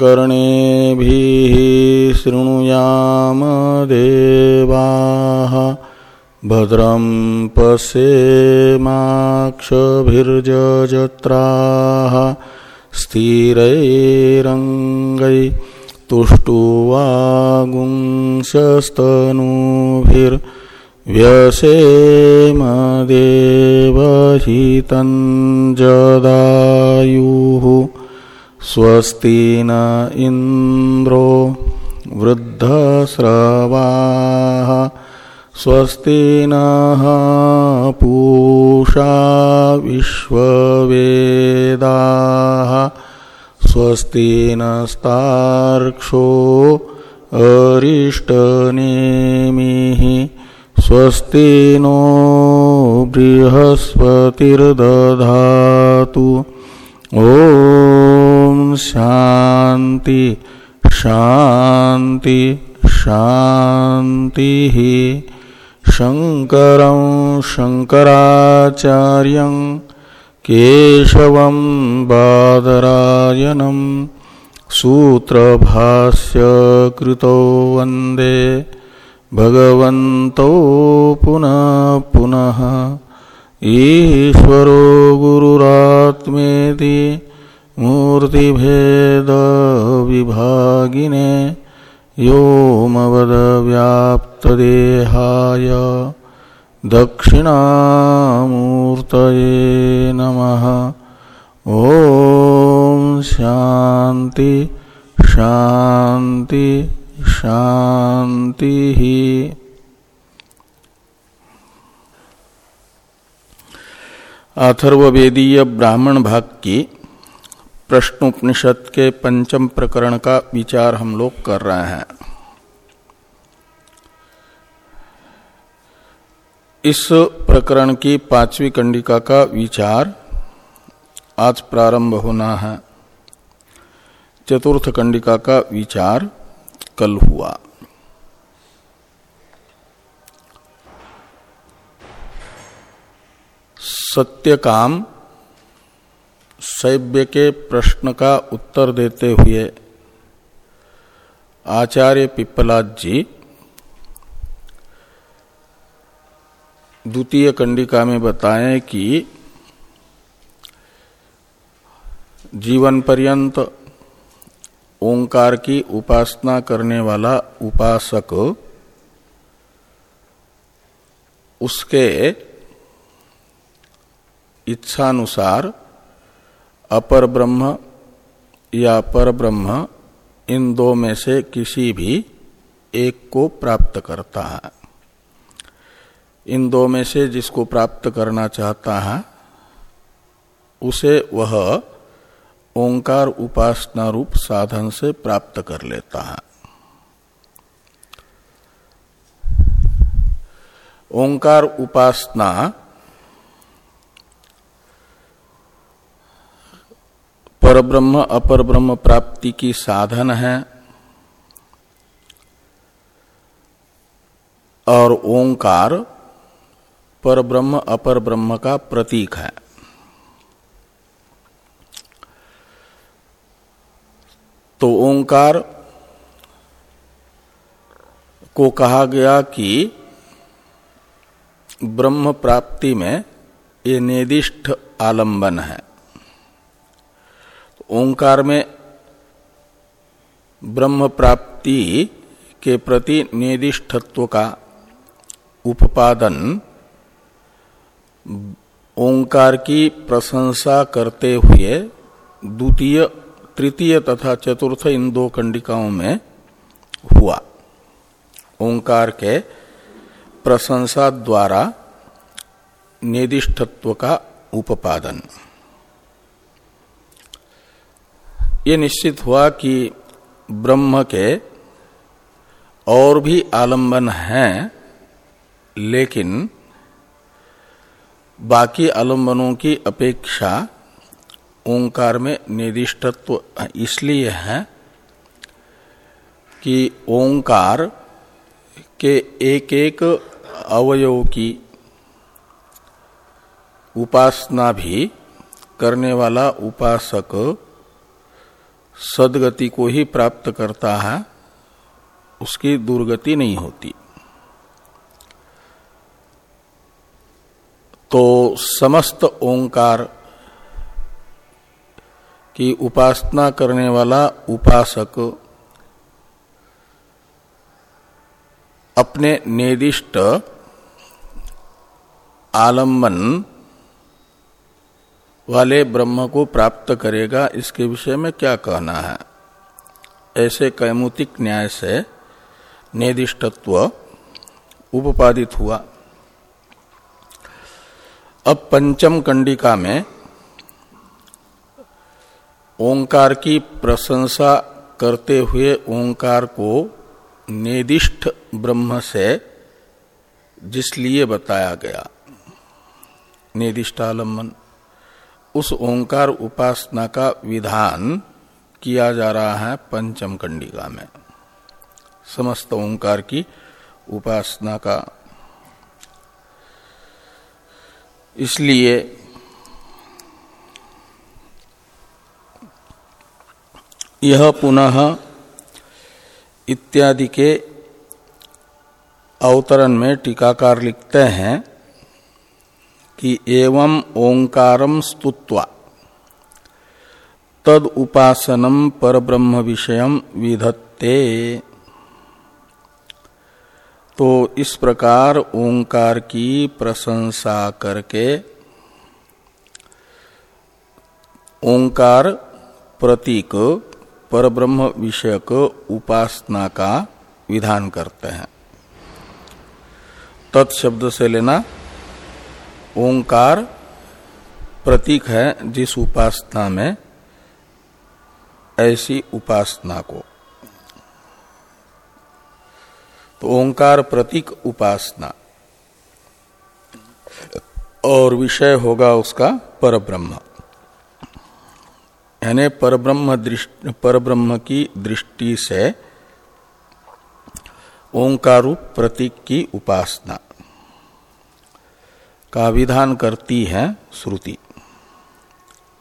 कर्णेभिः शृणुयाम देवाः। भद्रं पश्येमाक्षभिर्जत्राः स्थिरैरङ्गै तुष्टुवागुंसस्तनूभिर्व्यसेमदेवहितं जदायुः स्वस्ति न इन्द्रो वृद्धस्रवाः स्वस्ति नः पूषा विश्ववेदाः स्वस्ति नस्तार्क्षो अरिष्टनेमिः स्वस्ति नो बृहस्पतिर्दधातु। ॐ शान्ति शान्ति शान्तिः शङ्करं शङ्कराचार्यं केशवं बादरायणं सूत्रभाष्यकृतो वंदे। भगवन्तौ पुनः पुनः। ईश्वरो गुरुरात्मेति मूर्तिभेदविभागिने व्योमवदव्याप्तदेहाय दक्षिणामूर्तये नमः। ॐ शान्ति शान्ति शान्तिः। अथर्ववेदीय ब्राह्मण भाग की प्रश्नोपनिषद के पंचम प्रकरण का विचार हम लोग कर रहे हैं। इस प्रकरण की पांचवी कंडिका का विचार आज प्रारंभ होना है। चतुर्थ कंडिका का विचार कल हुआ। सत्य काम सैव्य के प्रश्न का उत्तर देते हुए आचार्य पिप्पलाद जी द्वितीय कंडिका में बताएँ कि जीवन पर्यंत ओंकार की उपासना करने वाला उपासक उसके इच्छानुसार अपर ब्रह्म या पर ब्रह्म इन दो में से किसी भी एक को प्राप्त करता है। इन दो में से जिसको प्राप्त करना चाहता है, उसे वह ओंकार उपासना रूप साधन से प्राप्त कर लेता है। ओंकार उपासना परब्रह्म अपर ब्रह्म प्राप्ति की साधन है। और ओंकार पर ब्रह्म अपर ब्रह्म का प्रतीक है। तो ओंकार को कहा गया कि ब्रह्म प्राप्ति में ये निर्दिष्ट आलंबन है। ओंकार में ब्रह्म प्राप्ति के प्रति निर्दिष्टत्व का उपादन ओंकार की प्रशंसा करते हुए द्वितीय, तृतीय तथा चतुर्थ इन दो कंडिकाओं में हुआ। ओंकार के प्रशंसा द्वारा निर्दिष्टत्व का उपादन। ये निश्चित हुआ कि ब्रह्म के और भी आलंबन हैं, लेकिन बाकी आलंबनों की अपेक्षा ओंकार में निर्दिष्टत्व इसलिए है कि ओंकार के एक एक अवयव की उपासना भी करने वाला उपासक सदगति को ही प्राप्त करता है, उसकी दुर्गति नहीं होती। तो समस्त ओंकार की उपासना करने वाला उपासक अपने निर्दिष्ट आलंबन वाले ब्रह्म को प्राप्त करेगा, इसके विषय में क्या कहना है? ऐसे कैमुतिक न्याय से निर्दिष्टत्व उपादित हुआ। अब पंचम कंडिका में ओंकार की प्रशंसा करते हुए ओंकार को निर्दिष्ट ब्रह्म से जिसलिए बताया गया। निर्दिष्टालंबन। उस ओंकार उपासना का विधान किया जा रहा है पंचम कंडिका में। समस्त ओंकार की उपासना का। इसलिए यह पुनः इत्यादि के अवतरण में टीकाकार लिखते हैं। कि एवं ओंकारम स्तुत्वा। तद उपासनम पर ब्रह्म विषय विधत्ते। तो इस प्रकार ओंकार की प्रशंसा करके ओंकार प्रतीक परब्रह्म विषयक उपासना का विधान करते हैं। तत्शब्द से लेना ओंकार प्रतीक है जिस उपासना में, ऐसी उपासना को। तो ओंकार प्रतीक उपासना। और विषय होगा उसका परब्रह्म। यानी परब्रह्म दृष्टि, परब्रह्म की दृष्टि से ओंकार प्रतीक की उपासना। का विधान करती है श्रुति।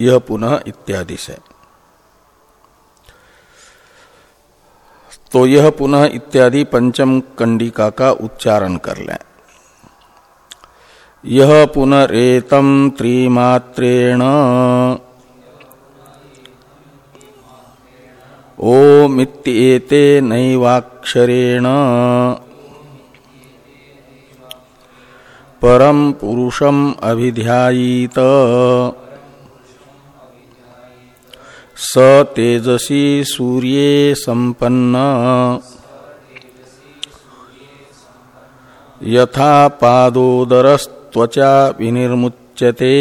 यह पुनः इत्यादि से। तो यह पुनः इत्यादि पंचम कंडिका का उच्चारण कर लें। यह पुनरेतम त्रिमात्रेण। ओमित्येते नैवाक्षरेण। परम पुरुषम अभिध्यायीत। स तेजसी सूर्ये संपन्न यथा पादोदरस्त्वचा विनिर्मुच्यते।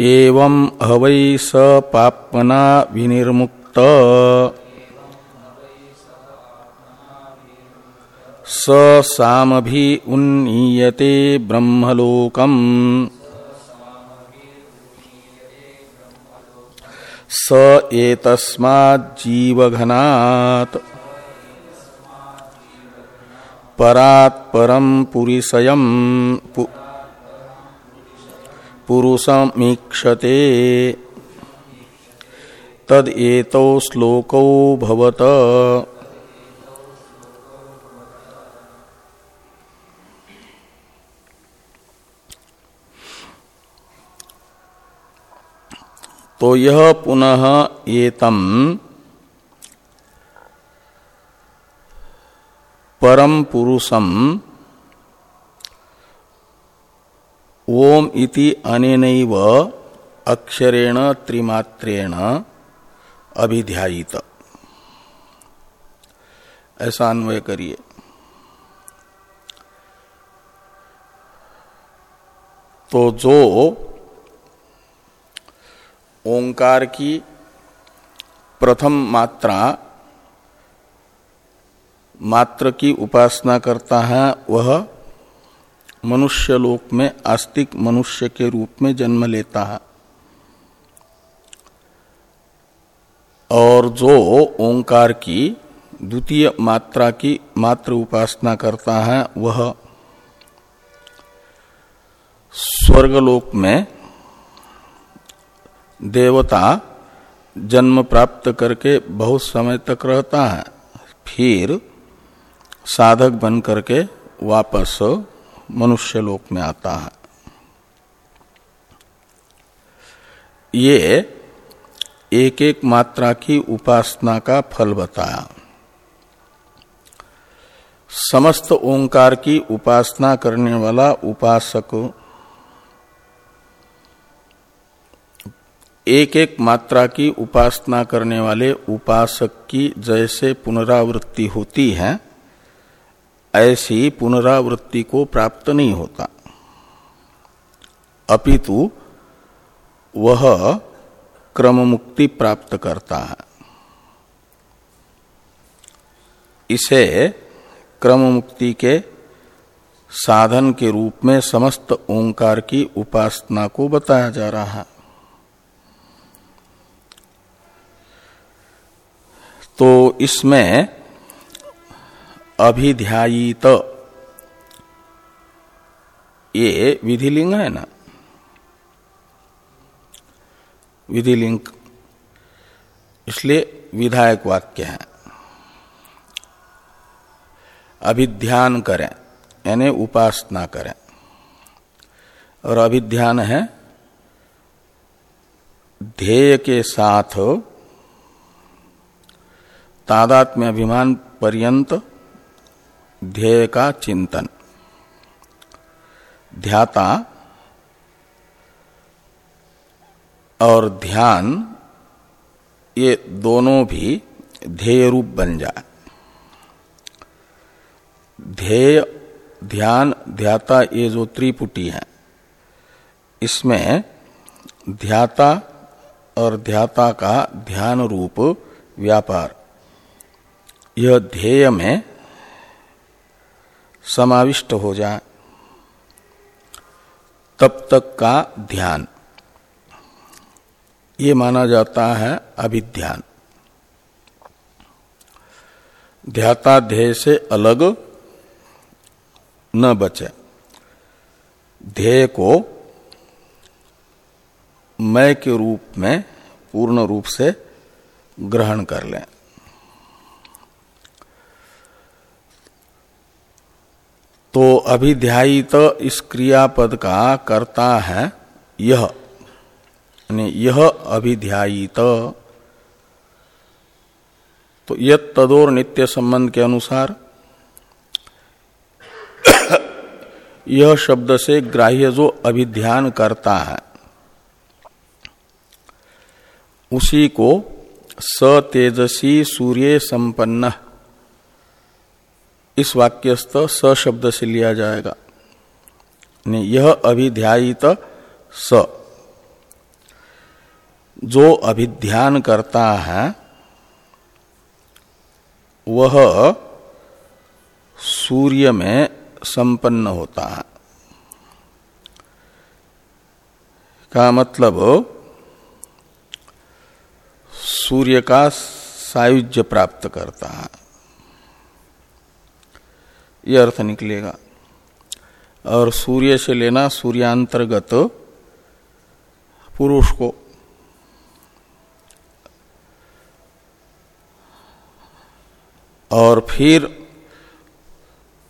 एवं हवै स पापना विनिर्मुक्त। स सामभि उन्नीयते ब्रह्मलोकम। स एतस्माज्जीवघनात्। परात् परम पुरिसयम। पुरुषमीक्षते। तद श्लोकौ भवत। तो यह पुनः एतम परम पुरुषम ओम इति अनेनैव अक्षरेण त्रिमात्रेण अभिध्यायित। ऐसा अन्वय करिए। तो जो ओंकार की प्रथम मात्रा मात्र की उपासना करता है, वह मनुष्य लोक में, आस्तिक मनुष्य के रूप में जन्म लेता है। और जो ओंकार की द्वितीय मात्रा की मात्र उपासना करता है, वह स्वर्गलोक में देवता जन्म प्राप्त करके बहुत समय तक रहता है। फिर साधक बन करके वापस मनुष्य लोक में आता है। ये एक एक मात्रा की उपासना का फल बताया। समस्त ओंकार की उपासना करने वाला उपासक एक एक मात्रा की उपासना करने वाले उपासक की जैसे पुनरावृत्ति होती है, ऐसी पुनरावृत्ति को प्राप्त नहीं होता। अपितु, वह क्रम मुक्ति प्राप्त करता है। इसे क्रम मुक्ति के साधन के रूप में समस्त ओंकार की उपासना को बताया जा रहा है। तो इसमें अभिध्यायित। ये विधिलिंग है ना? विधिलिंग। इसलिए विधायक वाक्य है। अभिध्यान करें, यानी उपासना करें। और अभिध्यान है, ध्येय के साथ तादात्म्य अभिमान पर्यंत ध्येय का चिंतन ध्याता और ध्यान, ये दोनों भी ध्येय रूप बन जाए। ध्येय, ध्यान, ध्याता ये जो त्रिपुटी है, इसमें ध्याता और ध्याता का ध्यान रूप व्यापार। यह ध्येय में समाविष्ट हो जाए तब तक का ध्यान। ये माना जाता है अभिध्यान। ध्याता ध्येय से अलग न बचे। ध्येय को मैं के रूप में पूर्ण रूप से ग्रहण कर लें। तो अभिध्यायित इस क्रियापद का करता है यह यह अभिध्यायित। तो यद तदोर नित्य संबंध के अनुसार यह शब्द से ग्राह्य जो अभिध्यान करता है, उसी को सतेजसी सूर्य संपन्न इस वाक्यस्थ स शब्द से लिया जाएगा। यह अभिध्यायित स। जो अभिध्यान करता है, वह सूर्य में संपन्न होता है। का मतलब सूर्य का सायुज्य प्राप्त करता है। यह अर्थ निकलेगा। और सूर्य से लेना सूर्यांतर्गत पुरुष को। और फिर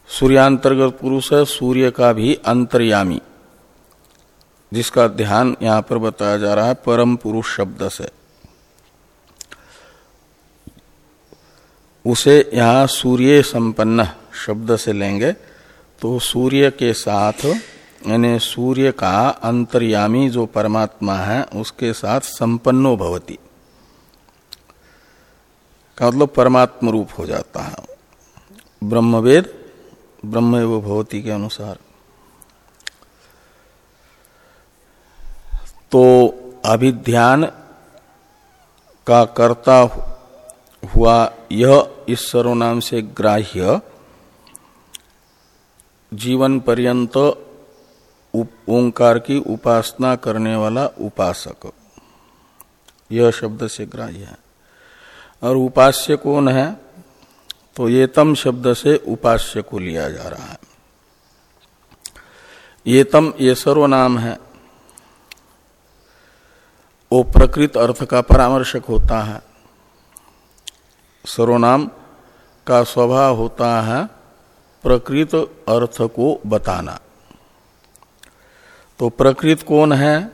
सूर्यांतर्गत पुरुष है, सूर्य का भी अंतर्यामी, जिसका ध्यान यहाँ पर बताया जा रहा है, परम पुरुष शब्द से। उसे यहाँ सूर्य संपन्न शब्द से लेंगे तो सूर्य के साथ, यानी सूर्य का अंतर्यामी जो परमात्मा है, उसके साथ संपन्नो भवती। का मतलब परमात्म रूप हो जाता है। ब्रह्मवेद, ब्रह्म एवं भवती के अनुसार। तो अभिध्यान का कर्ता हुआ, यह इस सर्वनाम से ग्राह्य, जीवन पर्यंत ओंकार की उपासना करने वाला उपासक। यह शब्द से ग्राह्य है। और उपास्य कौन है? तो ये तम शब्द से उपास्य को लिया जा रहा है। ये तम ये सर्वनाम है। वो प्रकृत अर्थ का परामर्शक होता है। सर्वनाम का स्वभाव होता है प्रकृत अर्थ को बताना। तो प्रकृत कौन है?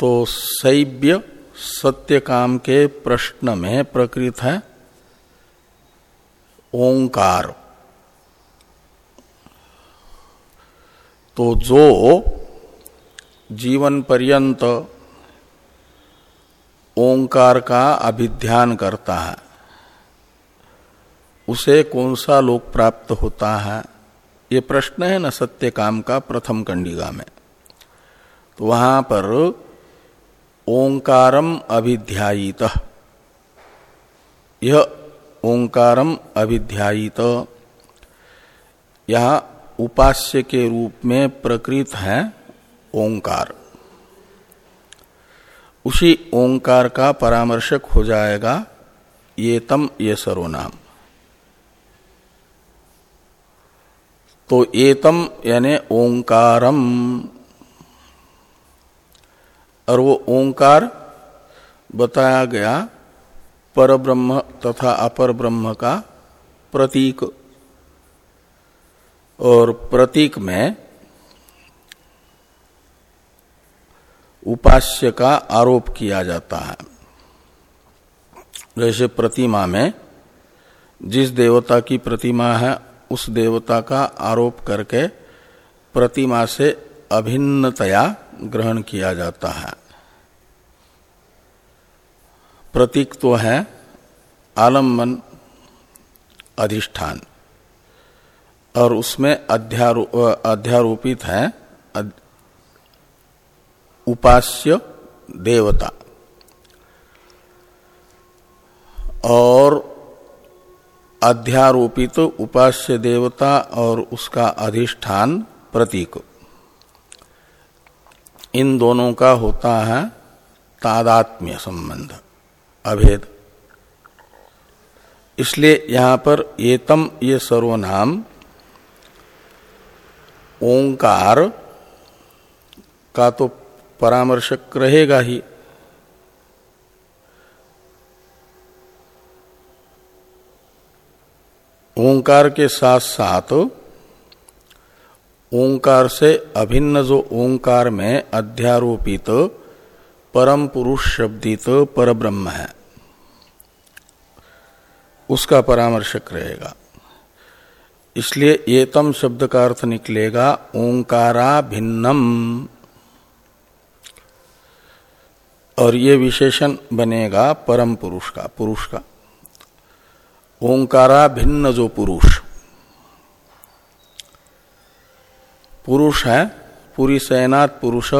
तो शैव्य सत्य काम के प्रश्न में प्रकृत है ओंकार। तो जो जीवन पर्यंत ओंकार का अभिध्यान करता है। उसे कौन सा लोक प्राप्त होता है? ये प्रश्न है न सत्य काम का प्रथम कंडिगा में। तो वहाँ पर ओंकारम अभिध्यायित। यह ओंकारम अभिध्यायित। यह उपास्य के रूप में प्रकृत है ओंकार। उसी ओंकार का परामर्शक हो जाएगा ये तम ये सर्वनाम। तो एतम यानी ओंकारम। और वो ओंकार बताया गया पर ब्रह्म तथा अपर ब्रह्म का प्रतीक। और प्रतीक में उपास्य का आरोप किया जाता है। जैसे प्रतिमा में जिस देवता की प्रतिमा है उस देवता का आरोप करके प्रतिमा से अभिन्नतया ग्रहण किया जाता है। प्रतीक तो है आलंबन अधिष्ठान और उसमें अध्यारो, अध्यारोपित है उपास्य देवता। और अध्यारोपित तो उपास्य देवता और उसका अधिष्ठान प्रतीक। इन दोनों का होता है तादात्म्य संबंध, अभेद। इसलिए यहाँ पर एतम ये सर्वनाम, ओंकार का तो परामर्शक रहेगा ही। ओंकार के साथ साथ ओंकार से अभिन्न जो ओंकार में अध्यारोपित परम पुरुष शब्दित पर ब्रह्म है, उसका परामर्शक रहेगा। इसलिए ये तम शब्द का अर्थ निकलेगा ओंकारा भिन्नम और ये विशेषण बनेगा परम पुरुष का पुरुष का। ओंकारा भिन्न जो पुरुष। पुरुष है, पूरी सैनात पुरुष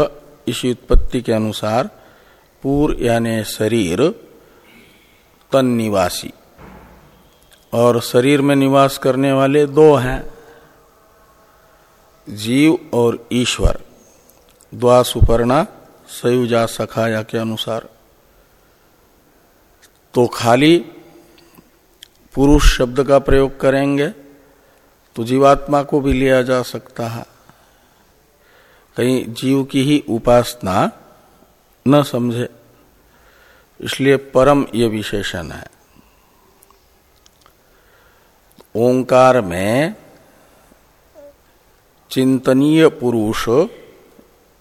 इसी उत्पत्ति के अनुसार पूर यानी शरीर, तन निवासी। और शरीर में निवास करने वाले दो हैं, जीव और ईश्वर। द्वा सुपर्णा सयुजा सखाया के अनुसार। तो खाली पुरुष शब्द का प्रयोग करेंगे तो जीवात्मा को भी लिया जा सकता है। कहीं जीव की ही उपासना न समझे, इसलिए परम ये विशेषण है। ओंकार में चिंतनीय पुरुष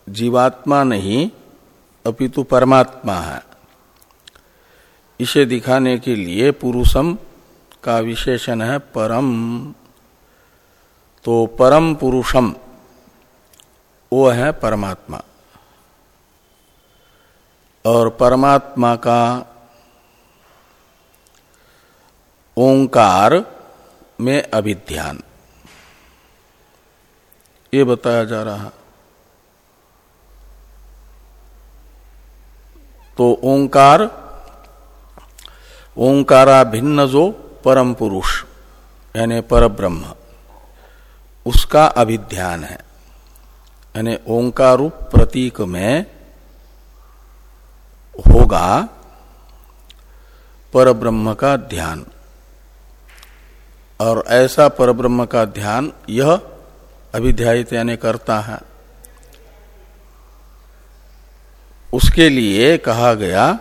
जीवात्मा नहीं, अपितु परमात्मा है। इसे दिखाने के लिए पुरुषम का विशेषण है परम। तो परम पुरुषम, वो है परमात्मा। और परमात्मा का ओंकार में अभिध्यान। ये बताया जा रहा तो ओंकार, ओंकारा भिन्न जो परम पुरुष, यानी पर ब्रह्म उसका अभिध्यान है। यानी ओंकार प्रतीक में होगा पर ब्रह्म का ध्यान। और ऐसा परब्रह्म का ध्यान यह अभिध्यायित यानी करता है। उसके लिए कहा गया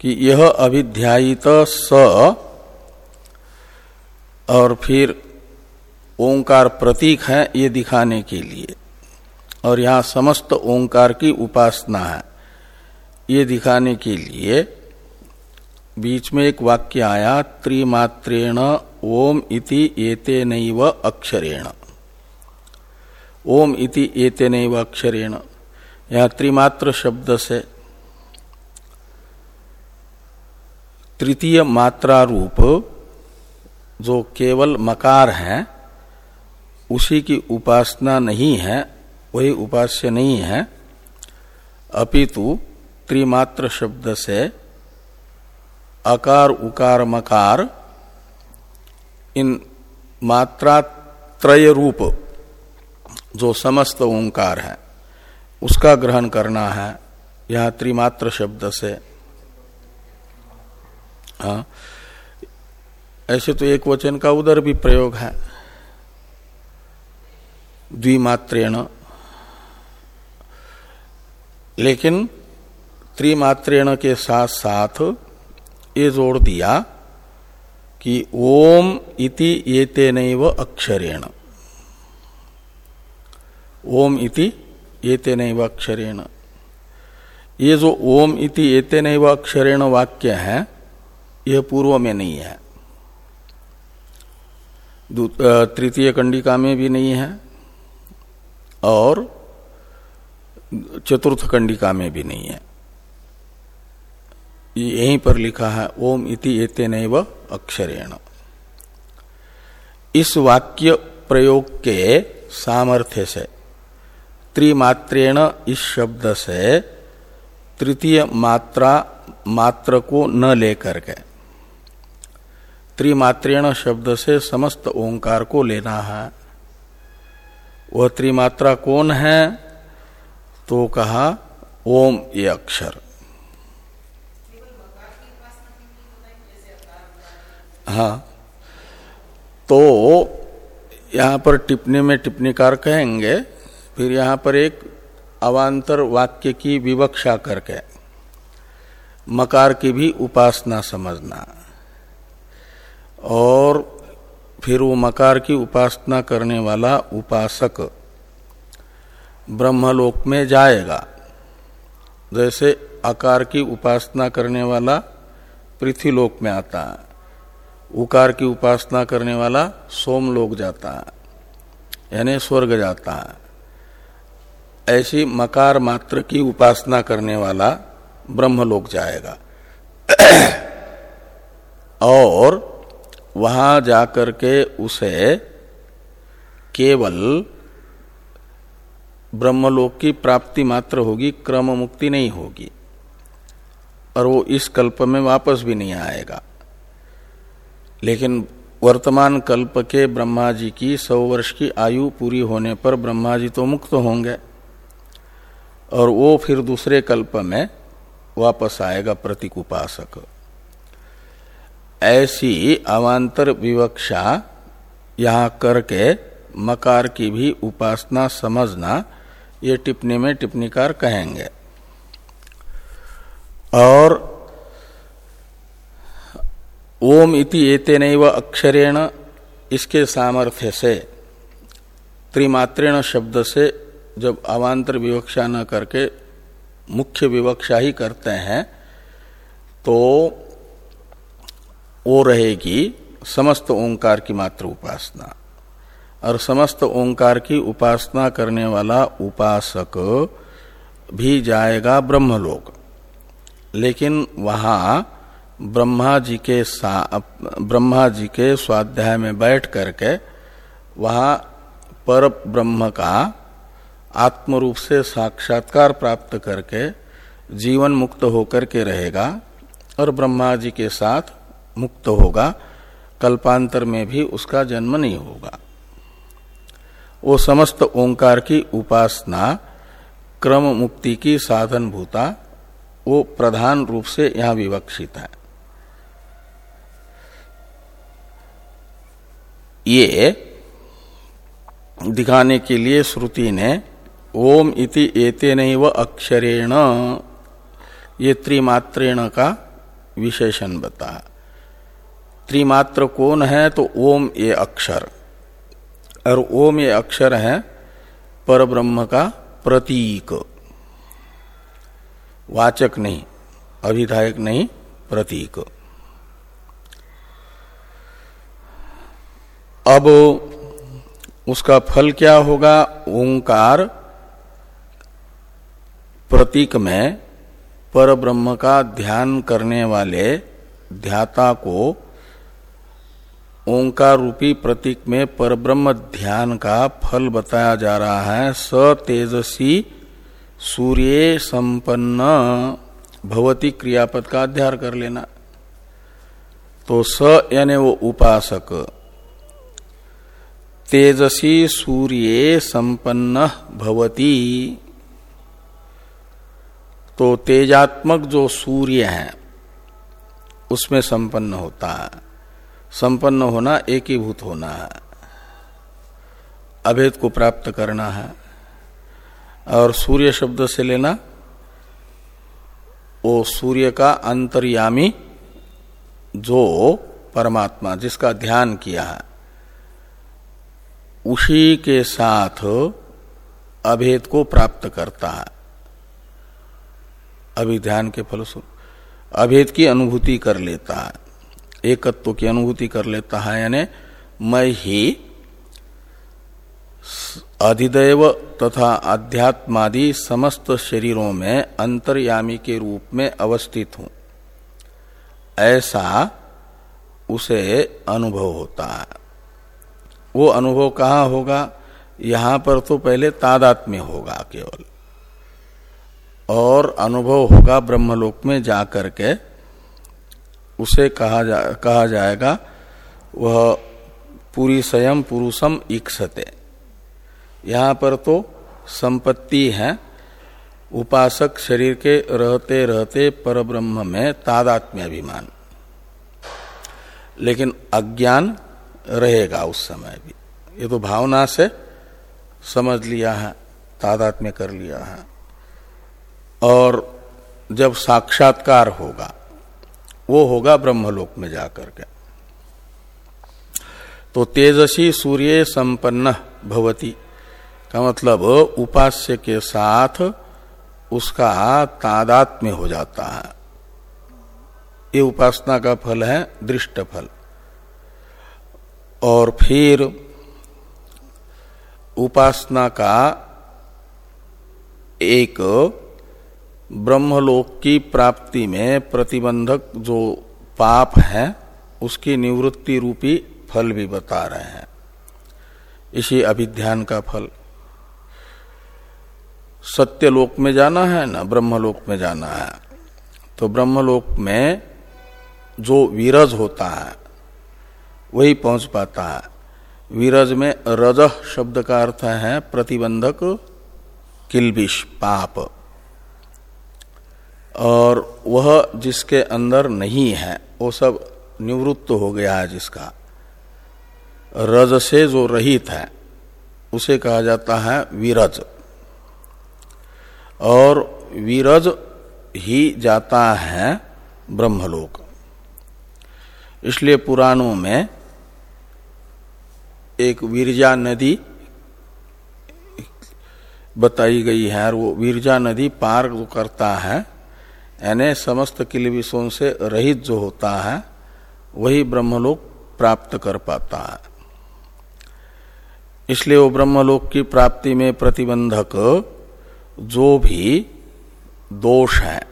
कि यह अभिध्यायित स और फिर ओंकार प्रतीक है ये दिखाने के लिए। और यहाँ समस्त ओंकार की उपासना है, ये दिखाने के लिए। बीच में एक वाक्य आया, त्रिमात्रेण ओम इति एते नैव अक्षरेण। ओम इति एते नैव अक्षरेण। यहाँ त्रिमात्र शब्द से तृतीय मात्रा रूप जो केवल मकार है, उसी की उपासना नहीं है, वही उपास्य नहीं है, अपितु त्रिमात्र शब्द से अकार, उकार, मकार, इन मात्रा त्रय रूप जो समस्त ओंकार है। उसका ग्रहण करना है, यह त्रिमात्र शब्द से। हाँ। ऐसे तो एक वचन का उधर भी प्रयोग है। द्विमात्रेण। लेकिन त्रिमात्रेण के साथ साथ ये जोड़ दिया कि ओम इति ये नैव अक्षरेण। ओम इति ये नैव अक्षरेण। ये जो ओम इति ये नैव अक्षरेण वाक्य है, यह पूर्व में नहीं है। तृतीय कंडिका में भी नहीं है, और चतुर्थ कंडिका में भी नहीं है। यहीं पर लिखा है, ओम इति एते नैव अक्षरेण। इस वाक्य प्रयोग के सामर्थ्य से त्रिमात्रेण इस शब्द से तृतीय मात्रा मात्र को न लेकर के त्रिमात्रेण शब्द से समस्त ओंकार को लेना है वह त्रिमात्रा कौन है? तो कहा, ओम ये अक्षर। हाँ। तो यहाँ पर टिप्पणी में टिप्पणीकार कहेंगे फिर यहाँ पर एक अवांतर वाक्य की विवक्षा करके, मकार की भी उपासना समझना। और फिर वो मकार की उपासना करने वाला उपासक ब्रह्मलोक में जाएगा। जैसे आकार की उपासना करने वाला पृथ्वीलोक में आता है उकार की उपासना करने वाला सोमलोक जाता है यानी स्वर्ग जाता। है ऐसी मकार मात्र की उपासना करने वाला ब्रह्मलोक जाएगा। और वहाँ जाकर के उसे केवल ब्रह्मलोक की प्राप्ति मात्र होगी, क्रम मुक्ति नहीं होगी। और वो इस कल्प में वापस भी नहीं आएगा। लेकिन वर्तमान कल्प के ब्रह्मा जी की सौ वर्ष की आयु पूरी होने पर ब्रह्मा जी तो मुक्त होंगे। और वो फिर दूसरे कल्प में वापस आएगा प्रतीक उपासक। ऐसी अवान्तर विवक्षा यहाँ करके मकार की भी उपासना समझना, ये टिप्पणी में टिप्पणीकार कहेंगे। और ओम इति एते अक्षरेण, इसके सामर्थ्य से, त्रिमात्रेण शब्द से जब अवान्तर विवक्षा न करके मुख्य विवक्षा ही करते हैं तो वो रहेगी समस्त ओंकार की मात्र उपासना। और समस्त ओंकार की उपासना करने वाला उपासक भी जाएगा ब्रह्मलोक। लेकिन वहाँ ब्रह्मा जी के ब्रह्मा जी के स्वाध्याय में बैठ करके वहाँ पर ब्रह्म का आत्म रूप से साक्षात्कार प्राप्त करके जीवन मुक्त होकर के रहेगा और ब्रह्मा जी के साथ मुक्त होगा, कल्पांतर में भी उसका जन्म नहीं होगा। वो समस्त ओंकार की उपासना, क्रम मुक्ति की साधन भूता वो प्रधान रूप से यहाँ विवक्षित है। ये दिखाने के लिए श्रुति ने ओम इति एते नहीं व अक्षरेण। ये त्रिमात्रेण का विशेषण बता त्रिमात्र कौन है? तो ओम ये अक्षर। और ओम ये अक्षर है पर ब्रह्म का प्रतीक। वाचक नहीं, अभिधायक नहीं, प्रतीक। अब उसका फल क्या होगा? ओंकार प्रतीक में पर ब्रह्म का ध्यान करने वाले ध्याता को ओंकार रूपी प्रतीक में परब्रह्म ध्यान का फल बताया जा रहा है। स तेजसी सूर्य संपन्न। भवती क्रियापद का अध्यार कर लेना। तो स यानी वो उपासक। तेजसी सूर्य संपन्न। भवती तो तेजात्मक जो सूर्य है, उसमें संपन्न होता है। संपन्न होना, एकीभूत होना है। अभेद को प्राप्त करना है। और सूर्य शब्द से लेना, वो सूर्य का अंतर्यामी जो परमात्मा, जिसका ध्यान किया है, उसी के साथ अभेद को प्राप्त करता है। अभिध्यान के फलस्वरूप अभेद की अनुभूति कर लेता है। एकत्व की अनुभूति कर लेता है, यानी मैं ही अधिदेव तथा अध्यात्मादि समस्त शरीरों में अंतर्यामी के रूप में अवस्थित हूँ। ऐसा उसे अनुभव होता है। वो अनुभव कहाँ होगा? यहाँ पर तो पहले तादात्म्य होगा केवल। और अनुभव होगा ब्रह्मलोक में जा करके उसे कहा जा, कहा जाएगा, वह पूरी स्वयं पुरुषम इक्षते यहाँ पर तो संपत्ति है, उपासक शरीर के रहते रहते परब्रह्म में तादात्म्य अभिमान लेकिन अज्ञान रहेगा उस समय भी। ये तो भावना से समझ लिया है, तादात्म्य कर लिया है। और जब साक्षात्कार होगा, वो होगा ब्रह्मलोक में जाकर के। तो तेजसी सूर्य संपन्न भवती, का मतलब उपास्य के साथ उसका तादात्म्य हो जाता है। ये उपासना का फल है दृष्ट फल और फिर उपासना का एक ब्रह्मलोक की प्राप्ति में प्रतिबंधक जो पाप है, उसकी निवृत्ति रूपी फल भी बता रहे हैं। इसी अभिध्यान का फल। सत्यलोक में जाना है ना ब्रह्मलोक में जाना है? तो ब्रह्मलोक में जो वीरज होता है, वही पहुँच पाता है। वीरज में रज शब्द का अर्थ है प्रतिबंधक किलबिश, पाप। और वह जिसके अंदर नहीं है, वो सब निवृत्त हो गया है जिसका। रज से जो रहित है, उसे कहा जाता है वीरज। और वीरज ही जाता है ब्रह्मलोक। इसलिए पुराणों में एक वीरजा नदी बताई गई है, और वो वीरजा नदी पार करता है। यानी समस्त किलविशों से रहित जो होता है, वही ब्रह्मलोक प्राप्त कर पाता है। इसलिए वो ब्रह्मलोक की प्राप्ति में प्रतिबंधक जो भी दोष है,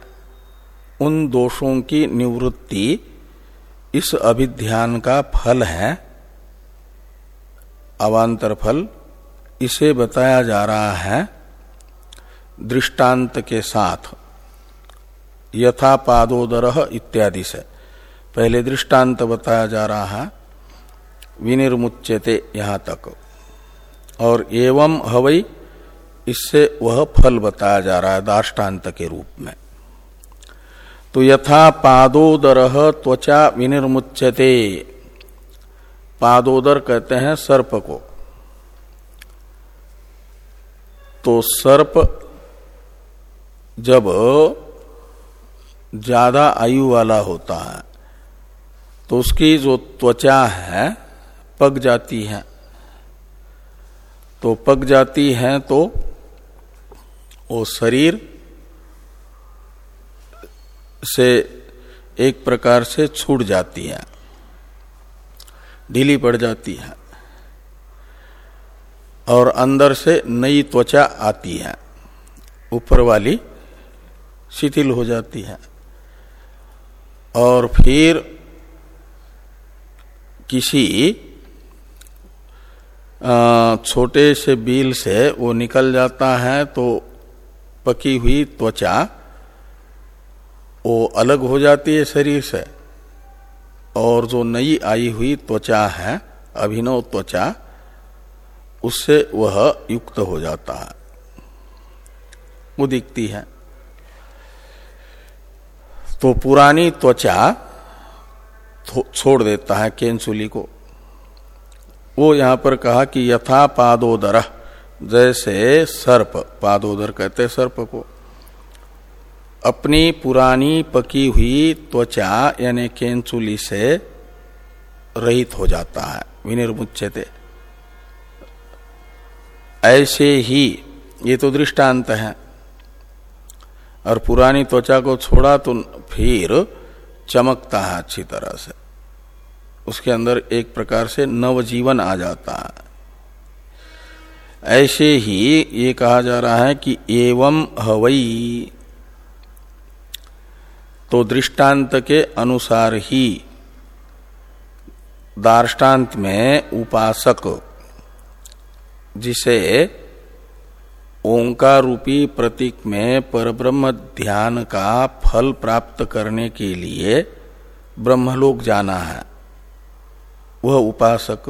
उन दोषों की निवृत्ति इस अभिध्यान का फल है। अवान्तर फल, इसे बताया जा रहा है दृष्टांत के साथ। यथा पादोदर इत्यादि से। पहले दृष्टांत बताया जा रहा है विनिर्मुच्यते यहाँ तक। और एवं हवई इससे वह फल बताया जा रहा है दाष्टान्त के रूप में। तो यथा पादोदर त्वचा विनिर्मुच्यते। पादोदर कहते हैं सर्प को। तो सर्प जब ज़्यादा आयु वाला होता है तो उसकी जो त्वचा है, पक जाती है। तो पक जाती है तो वो शरीर से एक प्रकार से छूट जाती है, ढीली पड़ जाती है, और अंदर से नई त्वचा आती है, ऊपर वाली शिथिल हो जाती है। और फिर किसी छोटे से बील से वो निकल जाता है तो पकी हुई त्वचा वो अलग हो जाती है शरीर से। और जो नई आई हुई त्वचा है, अभिनव त्वचा, उससे वह युक्त हो जाता है। वो दिखती है। तो पुरानी त्वचा छोड़ देता है केंसुली को। वो यहाँ पर कहा कि यथा पादोदर, जैसे सर्प, पादोदर कहते सर्प को। अपनी पुरानी पकी हुई त्वचा यानी केंचुली से रहित हो जाता है, विनिर्मुच्यते। ऐसे ही ये तो दृष्टांत है। और पुरानी त्वचा को छोड़ा तो फिर चमकता है अच्छी तरह से। उसके अंदर एक प्रकार से नवजीवन आ जाता है। ऐसे ही ये कहा जा रहा है कि एवं हवई तो दृष्टांत के अनुसार ही दार्टान्त में उपासक, जिसे ओंकार रूपी प्रतीक में परब्रह्म ध्यान का फल प्राप्त करने के लिए ब्रह्मलोक जाना है। वह उपासक,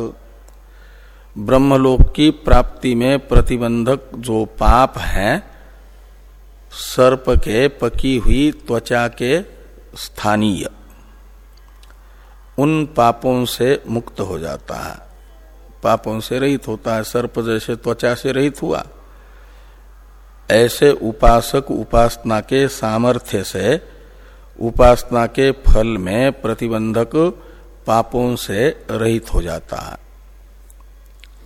ब्रह्मलोक की प्राप्ति में प्रतिबंधक जो पाप है, सर्प के पकी हुई त्वचा के स्थानीय, उन पापों से मुक्त हो जाता है। पापों से रहित होता है, सर्प जैसे त्वचा से रहित हुआ। ऐसे उपासक उपासना के सामर्थ्य से, उपासना के फल में प्रतिबंधक पापों से रहित हो जाता है।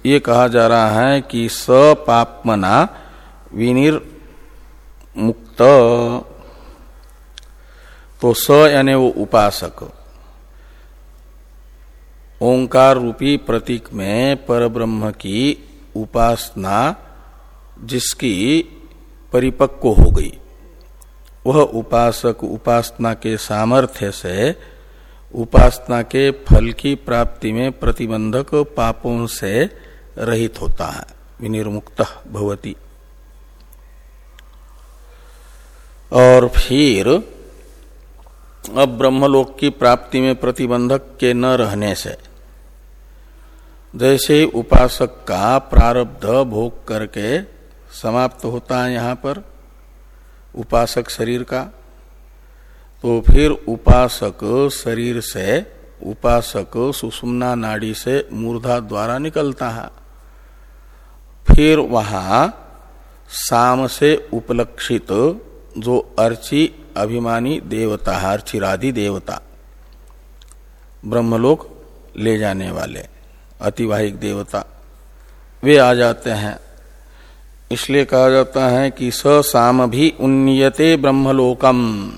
ये कहा जा रहा है कि स पापमना विनिर मुक्त। तो स यानी वो उपासक। ओंकार रूपी प्रतीक में परब्रह्म की उपासना जिसकी परिपक्व हो गई। वह उपासक उपासना के सामर्थ्य से उपासना के फल की प्राप्ति में प्रतिबंधक पापों से रहित होता है। विनिर्मुक्त भवती। और फिर अब ब्रह्मलोक की प्राप्ति में प्रतिबंधक के न रहने से जैसे उपासक का प्रारब्ध भोग करके समाप्त होता है यहाँ पर, उपासक शरीर का। तो फिर उपासक शरीर से, उपासक सुषुम्ना नाड़ी से मूर्धा द्वारा निकलता है। फिर वहाँ साम से उपलक्षित जो अर्ची अभिमानी देवता है, अर्चिरादि देवता, ब्रह्मलोक ले जाने वाले अतिवाहिक देवता, वे आ जाते हैं। इसलिए कहा जाता है कि स साम भी उन्नीयते ब्रह्मलोकम।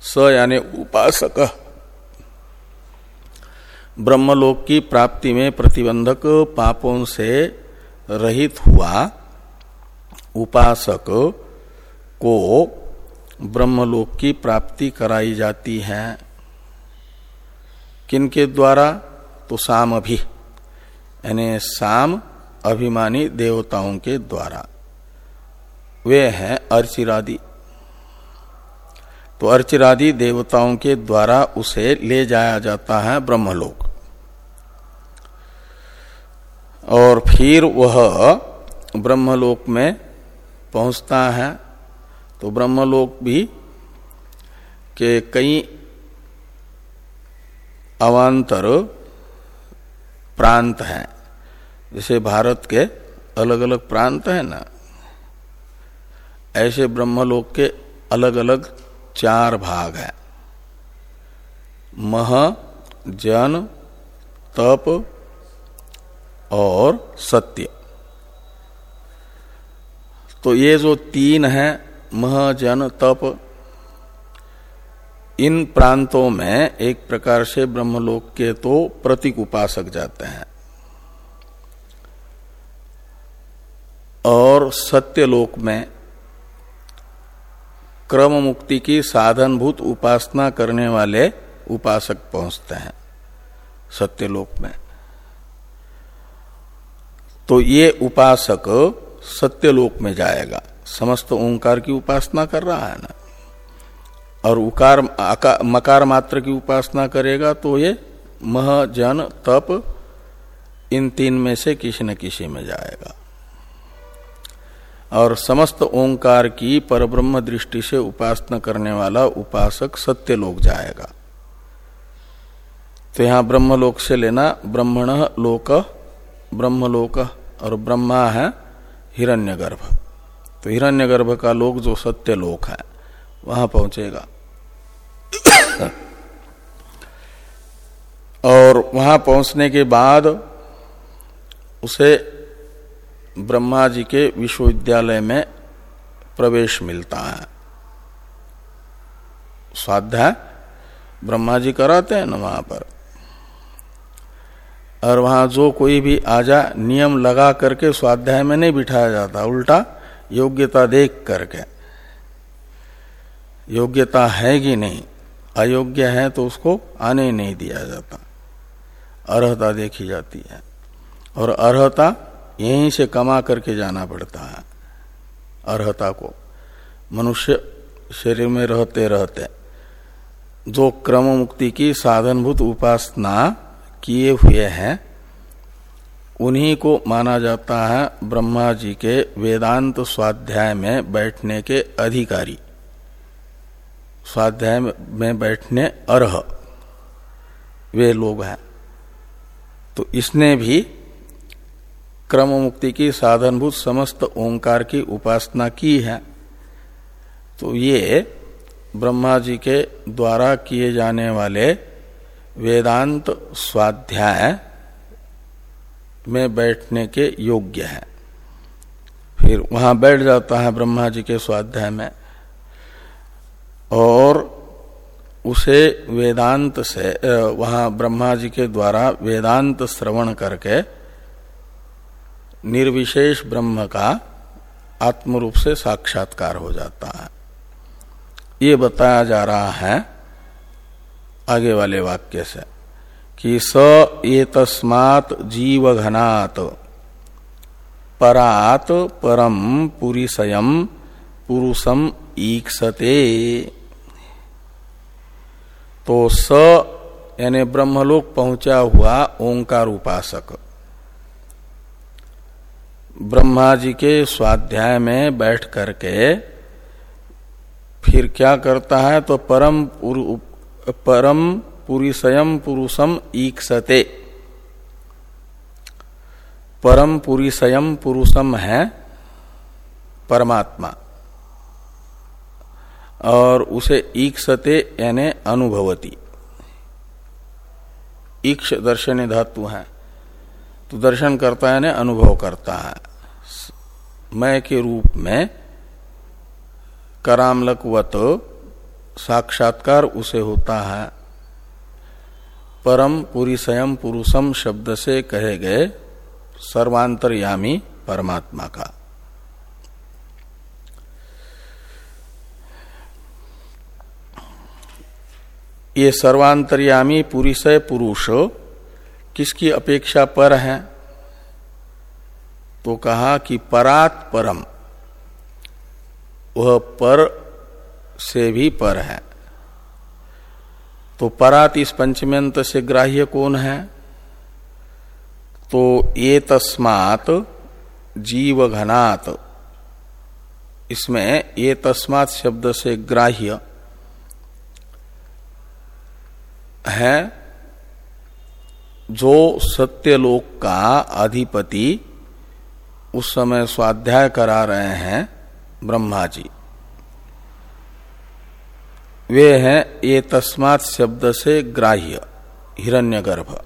स यानी उपासक। ब्रह्मलोक की प्राप्ति में प्रतिबंधक पापों से रहित हुआ उपासक को ब्रह्मलोक की प्राप्ति कराई जाती है। किनके द्वारा? तो साम भी। यानी साम अभिमानी देवताओं के द्वारा। वे हैं अर्चिरादि। तो अर्चिरादि देवताओं के द्वारा उसे ले जाया जाता है ब्रह्मलोक। और फिर वह ब्रह्मलोक में पहुँचता है। तो ब्रह्मलोक भी के कई अवान्तर प्रांत हैं। जैसे भारत के अलग अलग प्रांत है ना, ऐसे ब्रह्मलोक के अलग अलग चार भाग हैं। मह, जन, तप और सत्य। तो ये जो तीन है, मह, जन, तप, इन प्रांतों में एक प्रकार से ब्रह्मलोक के तो प्रतीक उपासक जाते हैं। और सत्यलोक में क्रम मुक्ति की साधनभूत उपासना करने वाले उपासक पहुँचते हैं सत्यलोक में। तो ये उपासक सत्यलोक में जाएगा। समस्त ओंकार की उपासना कर रहा है ना? और उकार मकार मात्र की उपासना करेगा तो ये मह, जन, तप, इन तीन में से किसी न किसी में जाएगा। और समस्त ओंकार की परब्रह्म दृष्टि से उपासना करने वाला उपासक सत्य लोक जाएगा। तो यहाँ ब्रह्मलोक से लेना ब्रह्मण लोक, ब्रह्मलोक और ब्रह्मा है हिरण्यगर्भ। तो हिरण्यगर्भ का लोक जो सत्य लोक है, वहाँ पहुंचेगा। और वहाँ पहुँचने के बाद उसे ब्रह्मा जी के विश्वविद्यालय में प्रवेश मिलता है। स्वाध्याय, ब्रह्मा जी कराते हैं ना वहाँ पर। और वहाँ जो कोई भी आ जाए नियम लगा करके स्वाध्याय में नहीं बिठाया जाता, उल्टा योग्यता देख करके। योग्यता है कि नहीं? अयोग्य है तो उसको आने नहीं दिया जाता। अर्हता देखी जाती है। और अर्हता यहीं से कमा करके जाना पड़ता है अर्हता को। मनुष्य शरीर में रहते रहते जो क्रम मुक्ति की साधनभूत उपासना किए हुए हैं, उन्हीं को माना जाता है ब्रह्मा जी के वेदांत स्वाध्याय में बैठने के अधिकारी। स्वाध्याय में बैठने अर्ह। वे लोग हैं। तो इसने भी क्रम मुक्ति की साधनभूत समस्त ओंकार की उपासना की है। तो ये ब्रह्मा जी के द्वारा किए जाने वाले वेदांत स्वाध्याय में बैठने के योग्य है। फिर वहाँ बैठ जाता है ब्रह्मा जी के स्वाध्याय में और उसे वेदांत से वहाँ ब्रह्मा जी के द्वारा वेदांत श्रवण करके निर्विशेष ब्रह्म का आत्म रूप से साक्षात्कार हो जाता है। ये बताया जा रहा है आगे वाले वाक्य से कि स ये तस्मात जीव घनात परात परम पुरीसयम पुरुषम ईक्षते। तो स यानी ब्रह्मलोक पहुँचा हुआ ओंकार उपासक। ब्रह्मा जी के स्वाध्याय में बैठ करके फिर क्या करता है तो परम परम पुरीसयम पुरुषम ईक्षते। परम पुरीसयम पुरुषम है परमात्मा। और उसे ईक्षते यानी अनुभवती। ईक्ष दर्शन धातु है। तो दर्शन करता है, यानी अनुभव करता है। मैं के रूप में करामलकवत साक्षात्कार उसे होता है। परम पुरी स्वयं पुरुषम शब्द से कहे गए सर्वांतरयामी परमात्मा का। ये सर्वांतर्यामी पुरुषय पुरुष किसकी अपेक्षा पर है? तो कहा कि परात परम, वह पर से भी पर है। तो परात इस पंचम्यंत से ग्राह्य कौन है? तो ये तस्मात जीव घनात, इसमें ये तस्मात शब्द से ग्राह्य है। जो सत्यलोक का अधिपति उस समय स्वाध्याय करा रहे हैं ब्रह्मा जी। वे हैं ये तस्मात शब्द से ग्राह्य, हिरण्यगर्भ।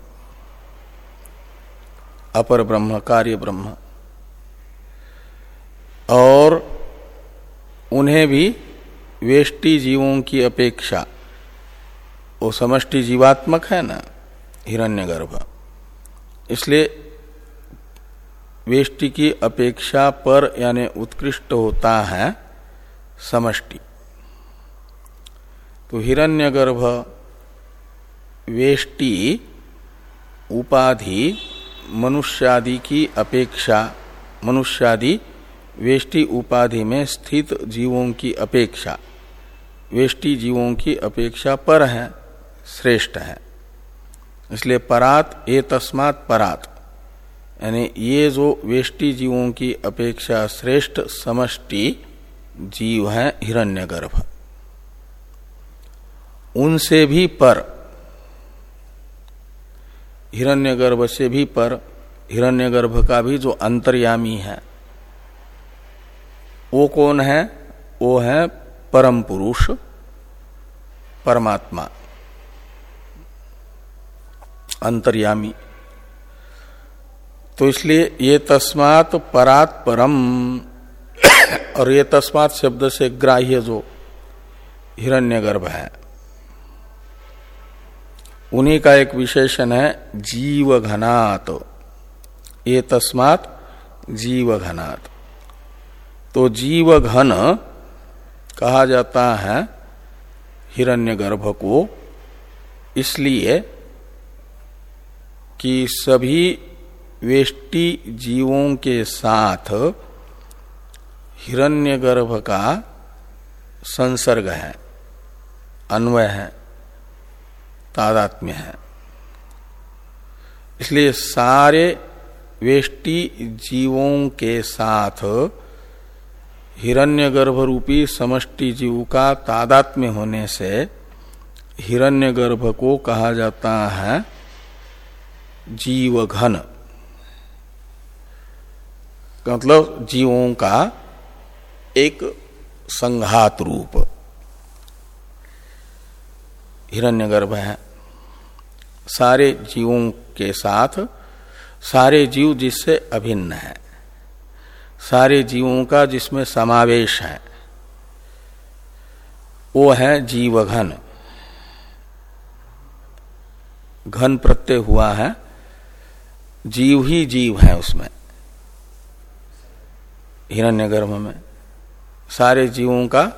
अपर ब्रह्म, कार्य ब्रह्म। और उन्हें भी वेष्टि जीवों की अपेक्षा, वो समष्टि जीवात्मक है ना? हिरण्यगर्भ। इसलिए वेष्टि की अपेक्षा पर यानी उत्कृष्ट होता है समष्टि। तो हिरण्यगर्भ वेष्टि उपाधि मनुष्यादि की अपेक्षा, मनुष्यादि वेष्टि उपाधि में स्थित जीवों की अपेक्षा, वेष्टि जीवों की अपेक्षा पर है, श्रेष्ठ है। इसलिए परात ए तस्मात परात। यानी ये जो वेष्टि जीवों की अपेक्षा श्रेष्ठ समष्टि जीव है हिरण्यगर्भ। उनसे भी पर, हिरण्यगर्भ से भी पर, हिरण्यगर्भ का भी जो अंतर्यामी है, वो कौन है? वो है परम पुरुष, परमात्मा। अंतर्यामी। तो इसलिए ये तस्मात परात परम। और ये तस्मात शब्द से ग्राह्य जो हिरण्यगर्भ है। उन्हीं का एक विशेषण है जीव घनात ये तस्मात जीव घनात तो जीव घन कहा जाता है हिरण्यगर्भ को। इसलिए कि सभी वेष्टि जीवों के साथ हिरण्यगर्भ का संसर्ग है, अन्वय है, तादात्म्य है। इसलिए सारे वेष्टि जीवों के साथ हिरण्यगर्भ रूपी समष्टि जीव का तादात्म्य होने से हिरण्यगर्भ को कहा जाता है जीव घन मतलब जीवों का एक संघात रूप। हिरण्यगर्भ है। सारे जीवों के साथ सारे जीव जिससे अभिन्न है, सारे जीवों का जिसमें समावेश है, वो है जीवघन। घन प्रत्यय हुआ है जीव ही जीव है उसमें। हिरण्यगर्भ में। सारे जीवों का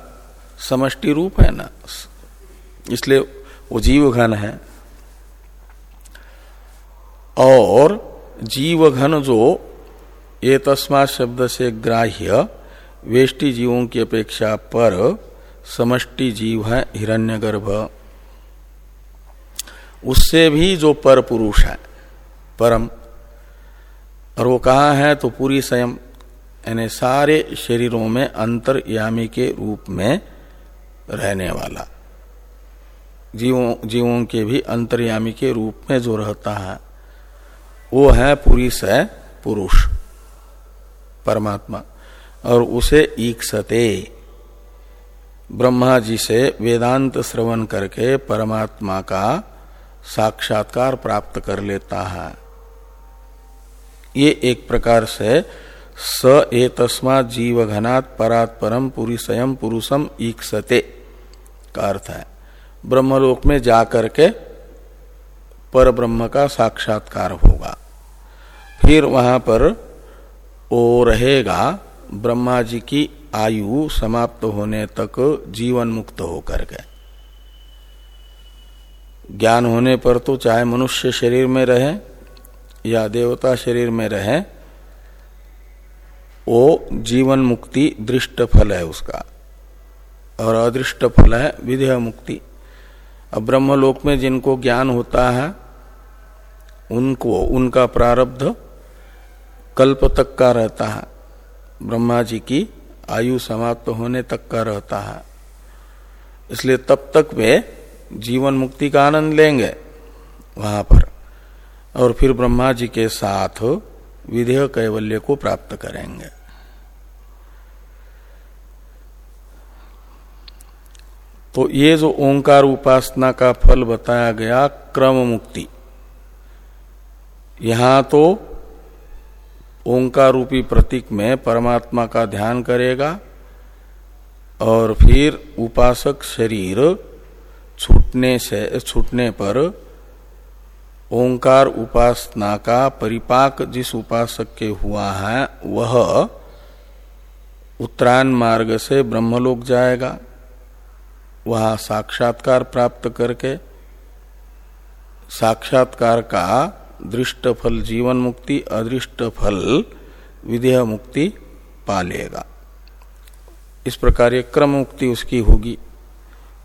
समष्टि रूप है ना। इसलिए वो जीव घन है। और जीव घन जो ये तस्मा शब्द से ग्राह्य वेष्टि जीवों की अपेक्षा पर समष्टि जीव है हिरण्यगर्भ। उससे भी जो पर पुरुष है, परम। और वो कहा है तो पूरी संयम, यानी सारे शरीरों में अंतर्यामी के रूप में रहने वाला। जीवों जीवों के भी अंतर्यामी के रूप में जो रहता है, वो है पूरी स पुरुष, परमात्मा। और उसे ईक्षते, ब्रह्मा जी से वेदांत श्रवण करके परमात्मा का साक्षात्कार प्राप्त कर लेता है। ये एक प्रकार से स ए तस्मा जीव घनात् परात परम पुरी स्वयं पुरुषम ईक्षते का अर्थ है। ब्रह्मलोक में जाकर के पर ब्रह्म का साक्षात्कार होगा। फिर वहाँ पर वो रहेगा, ब्रह्मा जी की आयु समाप्त होने तक जीवन मुक्त होकर के। ज्ञान होने पर तो चाहे मनुष्य शरीर में रहे या देवता शरीर में रहे, वो जीवन मुक्ति दृष्ट फल है उसका। और अदृष्ट फल है विधेय मुक्ति। अब ब्रह्मलोक में जिनको ज्ञान होता है, उनको, उनका प्रारब्ध कल्प तक का रहता है। ब्रह्मा जी की आयु समाप्त होने तक का रहता है। इसलिए तब तक वे जीवन मुक्ति का आनंद लेंगे। वहाँ पर और फिर ब्रह्मा जी के साथ विधेय कैवल्य को प्राप्त करेंगे। तो ये जो ओंकार उपासना का फल बताया गया, क्रम मुक्ति। यहाँ तो ओंकार रूपी प्रतीक में परमात्मा का ध्यान करेगा और फिर उपासक शरीर छूटने से, छूटने पर ओंकार उपासना का परिपाक जिस उपासक के हुआ है, वह उत्तरायण मार्ग से ब्रह्मलोक जाएगा। वहाँ साक्षात्कार प्राप्त करके साक्षात्कार का दृष्ट फल जीवन मुक्ति अदृष्ट फल विधेय मुक्ति पालेगा इस प्रकार ये क्रम मुक्ति उसकी होगी।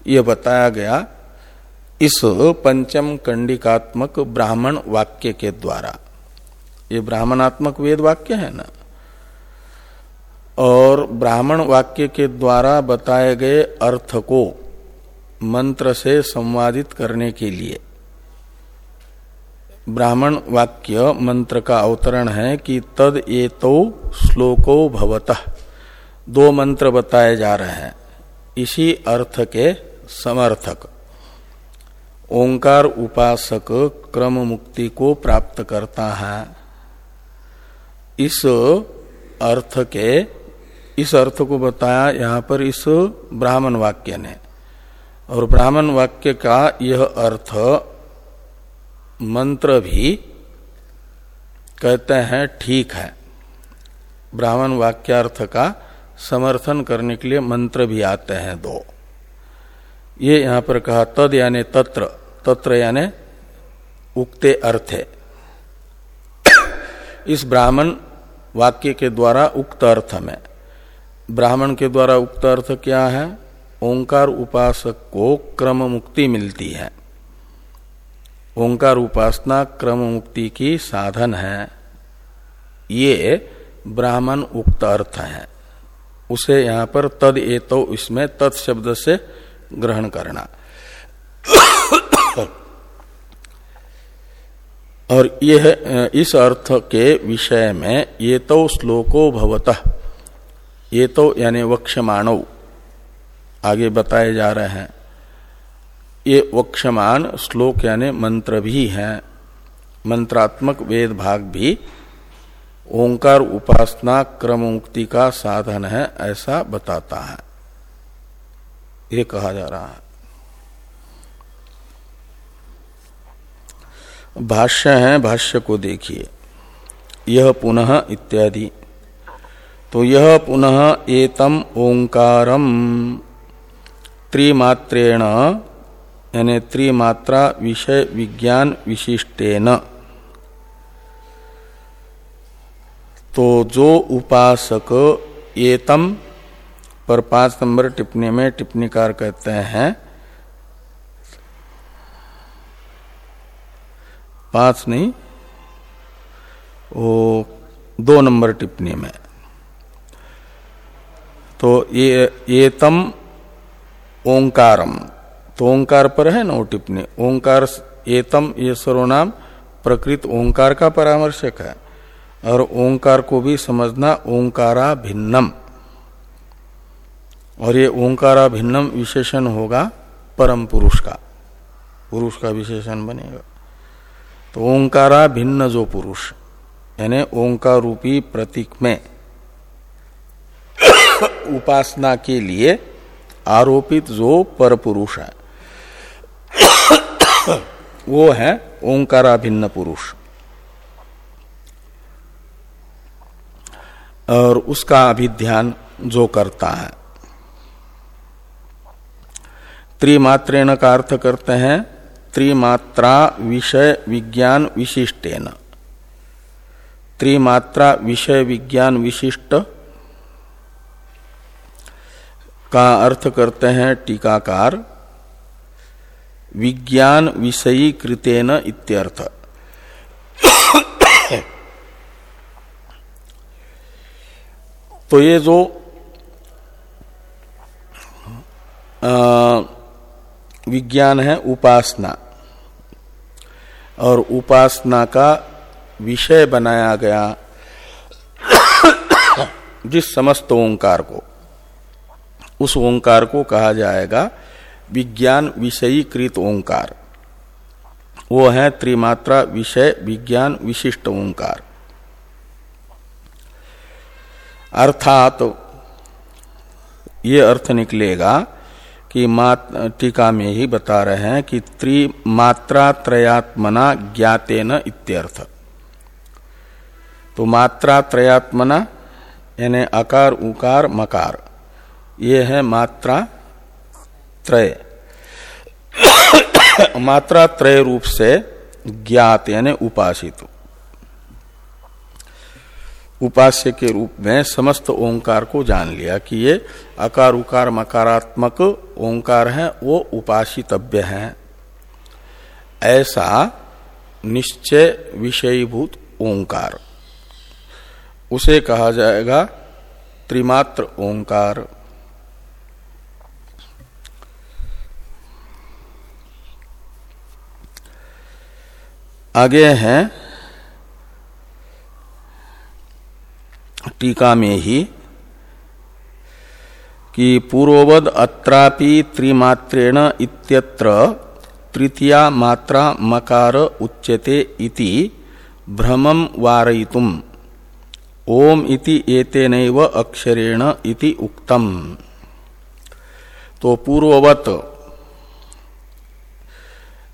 यह बताया गया इस पंचम कंडिकात्मक ब्राह्मण वाक्य के द्वारा। ये ब्राह्मणात्मक वेद वाक्य है ना? और ब्राह्मण वाक्य के द्वारा बताए गए अर्थ को मंत्र से संवादित करने के लिए। ब्राह्मण वाक्य मंत्र का अवतरण है कि तद ये तो श्लोको भवत। दो मंत्र बताए जा रहे हैं। इसी अर्थ के समर्थक। ओंकार उपासक क्रम मुक्ति को प्राप्त करता है। इस अर्थ के, इस अर्थ को बताया यहाँ पर इस ब्राह्मण वाक्य ने। और ब्राह्मण वाक्य का यह अर्थ मंत्र भी कहते हैं, ठीक है। ब्राह्मण वाक्यार्थ का समर्थन करने के लिए मंत्र भी आते हैं दो। ये यहाँ पर कहा, तद यानी तत्र तत्र यानी उक्ते अर्थ। है इस ब्राह्मण वाक्य के द्वारा उक्त अर्थ में। ब्राह्मण के द्वारा उक्त अर्थ क्या है? ओंकार उपासक को क्रम मुक्ति मिलती है। ओंकार उपासना क्रम मुक्ति की साधन है। ये ब्राह्मण उक्त अर्थ है। उसे यहाँ पर तद ए तो इसमें तत्शब्द से ग्रहण करना। और यह, इस अर्थ के विषय में ये तो श्लोको भवत। ये तो यानी वक्षमाणव आगे बताए जा रहे हैं। ये वक्षमान श्लोक यानी मंत्र भी है। मंत्रात्मक वेद भाग भी। ओंकार उपासना क्रम मुक्ति का साधन है, ऐसा बताता है। ये कहा जा रहा है। भाष्य है, भाष्य को देखिए। यह पुनः इत्यादि। तो यह पुनः एतम ओंकारम। त्रिमात्रेण, यानी त्रिमात्रा विषय विज्ञान विशिष्टेन। तो जो उपासक एतम पर पाँच नंबर टिप्पणी में टिप्पणीकार कहते हैं, पाँच नहीं, वो दो नंबर टिप्पणी में। तो ये ये तम ओंकारम तो ओंकार पर है ना वो टिप्पणी, ओंकार एतम ये सर्वनाम, प्रकृत ओंकार का परामर्शक है। और ओंकार को भी समझना ओंकारा भिन्नम और ये ओंकारा भिन्नम विशेषण होगा परम पुरुष का। पुरुष का विशेषण बनेगा। तो ओंकारा भिन्न जो पुरुष, यानी ओंकार रूपी प्रतीक में उपासना के लिए आरोपित जो पर पुरुष है, वो है ओंकारा भिन्न पुरुष। और उसका अभिध्यान जो करता है त्रिमात्रेण का अर्थ करते हैं, त्रिमात्रा विषय विज्ञान विशिष्टेन। त्रिमात्रा विषय विज्ञान विशिष्ट का अर्थ करते हैं टीकाकार, विज्ञान विषयी कृतेन इत्यर्थ। तो ये जो विज्ञान है उपासना। और उपासना का विषय बनाया गया जिस समस्त ओंकार को, उस ओंकार को कहा जाएगा विज्ञान विषयीकृत ओंकार। वो है त्रिमात्रा विषय विज्ञान विशिष्ट ओंकार। अर्थात ये अर्थ निकलेगा कि टीका में ही बता रहे हैं कि त्रिमात्रा त्रयात्मना ज्ञातेन इत्यर्थ। तो मात्रा त्रयात्मना यानी अकार, उकार, मकार, ये है मात्रा त्रय मात्रा त्रय रूप से ज्ञात, यानी उपासित। उपास्य के रूप में समस्त ओंकार को जान लिया कि ये अकार उकार मकारात्मक ओंकार है, वो उपासितव्य है। ऐसा निश्चय विषयीभूत ओंकार। उसे कहा जाएगा त्रिमात्र ओंकार। आगे हैं टीका में ही कि पूर्ववद अत्रापि त्रिमात्रेण इत्यत्र तृतीया मात्रा मकार उच्यते इति भ्रमम वारयितुम। ओम इति एतेनैव अक्षरेण इति उक्तम। तो पूर्ववत,